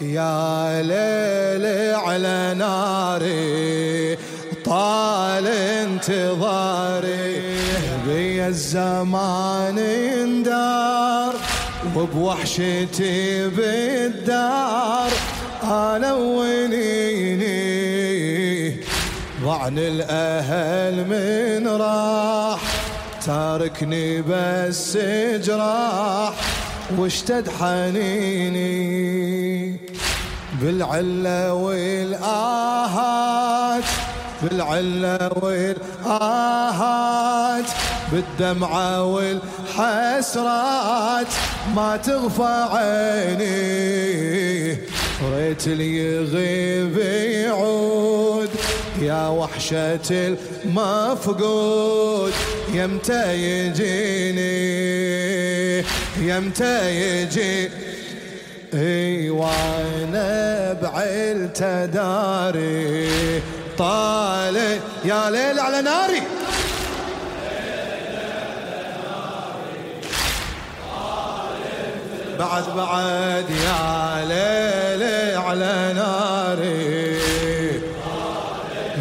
يا ليل على ناري طال انتظاري. بي الزمان اندار وبوحشتي بالدار. أنا وينيني؟ ضعن الأهل من راح تاركني بس جراح واشتد حنيني بالعلة والآهات بالعلة والآهات بالدمعة والحسرات ما تغفى عيني ريت لي يغيب يعود. يا وحشة المفقود يمتى يجيني يمتى يجي اي ايوة، وأنا بعلت داري طالع يا ليل على ناري. بعد بعد يا ليل على ناري.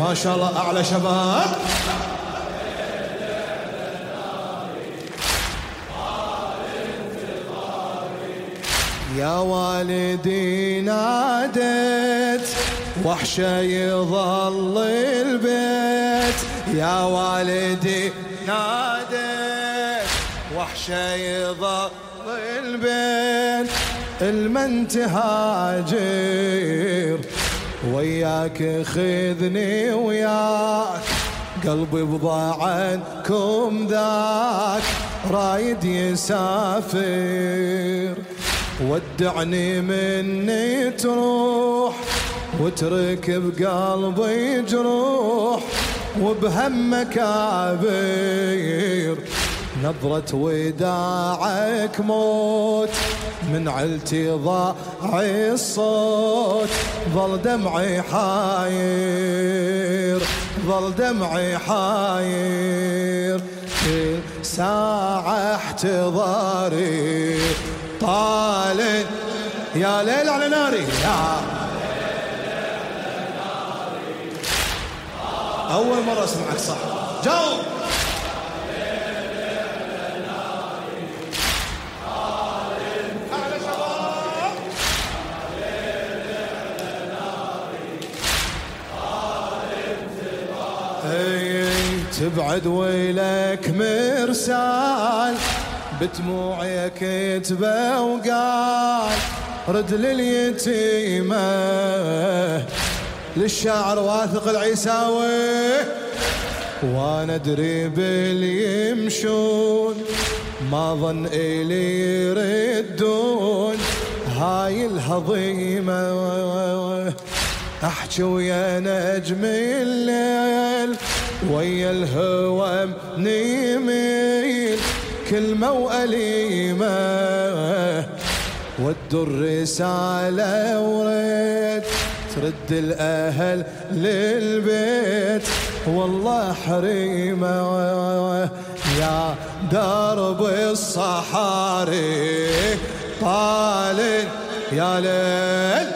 ما شاء الله أعلى شباب يا والدي نادت وحشة يظل البيت يا والدي نادت وحشة يظل البيت المن تهاجر وياك خذني وياك قلبي بضاعتكم ذاك رايد يسافر. ودعني مني تروح واترك بقلبي جروح وبهمك عبير نظرة وداعك موت. من علتي ضاع الصوت ظل دمعي حاير ظل دمعي حاير. كل ساعة احتضاري. طال يا ليل على ناري. يا. أول مرة أسمعك صح. جاوب. تبعد ويلك مرسال بدموعك يتبى وقال رد لليتيمة للشاعر واثق العيساوي. وأنا أدري باللي يمشون ما ظن إلي يردون. هاي الهضيمة احجي ويا نجم الليل. ويا الهوى بنيمين كلمة وأليمة والدر رسالة وريت ترد الأهل للبيت. والله حريمة يا درب الصحاري طال يا ليل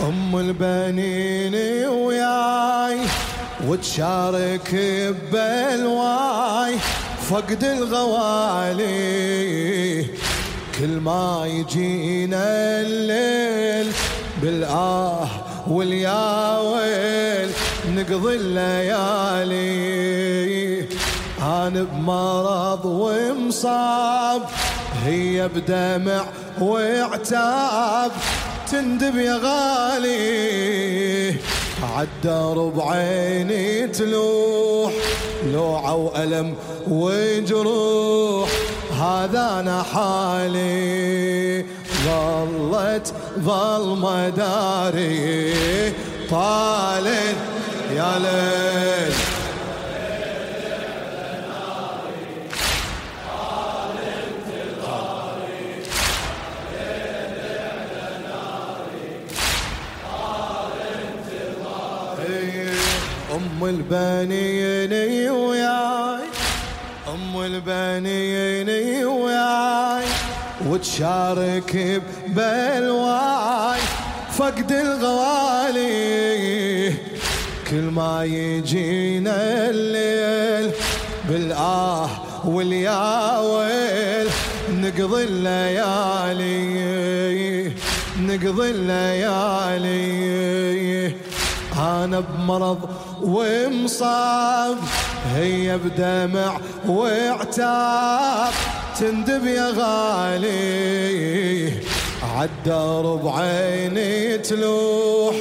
ام البنين وياي وتشارك بالواي فقد الغوالي. كل ما يجينا الليل بالآه والياويل نقضي الليالي. أنا بمرض ومصاب هي بدمع وعتاب تندب يا غالي عالدار بعيني تلوح لوعة وألم وجروح. هذا أنا حالي ظلت ظلمة داري. طالت يا ليل. أم البنين وياي أم البنين وياي وتشارك بالواي فقد الغوالي. كل ما يجينا الليل. بالآه والياويل. نقضي الليالي. نقضي الليالي. عانى بمرض ومصاب. هي بدمع واعتاب. تندب يا غالي. عالدرب عيني تلوح.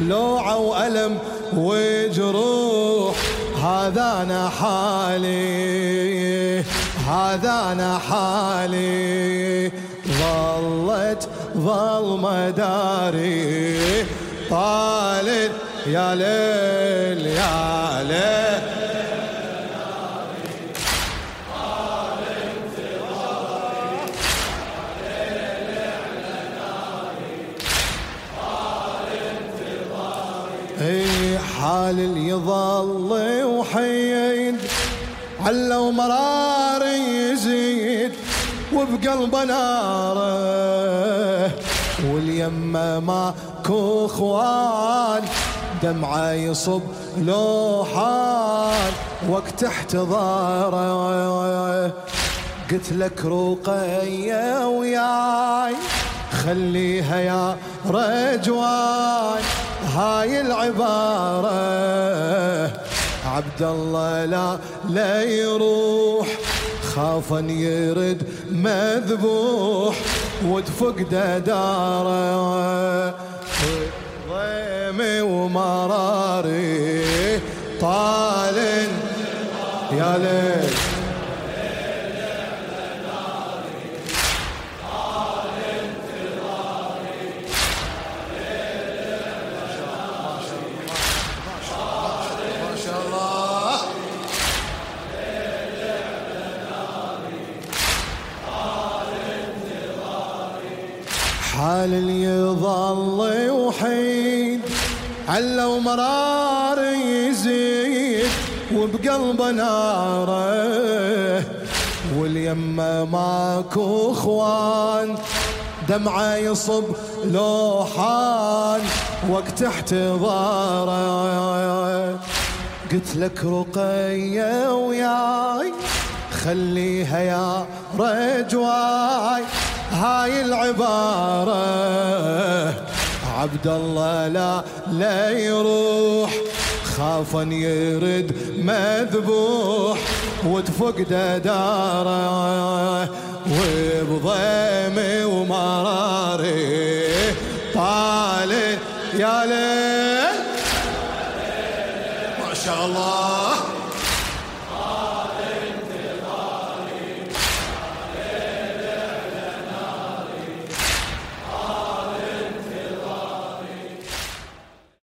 لوعة وألم وجروح. هذا أنا حالي. هذا أنا حالي. ظلت ظلمة داري. طالت يا ليل يا ليل حال اللي يظل وحيد علا ومرار يزيد وبقلبه ناره واليمه ماكو اخوان دمعة يصب لو حال وقت احتضاره قلت لك روقي وياي خليها يا رجوان هاي العبارة. عبد الله لا لا يروح خافا يرد مذبوح وتفقد داره دمي ومراري. طال يا ليل. حال اللي يظل وحيد مرار يزيد وبقلبه ناره واليمه ماكو اخوان دمعه يصب لوحان وقت احتضاره قلت لك رقيه وياي خليها يا رجواي۔ هاي العبارة عبد الله لا لا يروح خافا يرد مذبوح وتفقد داره وبضيم ومراري. طالي يا ليل. ما شاء الله.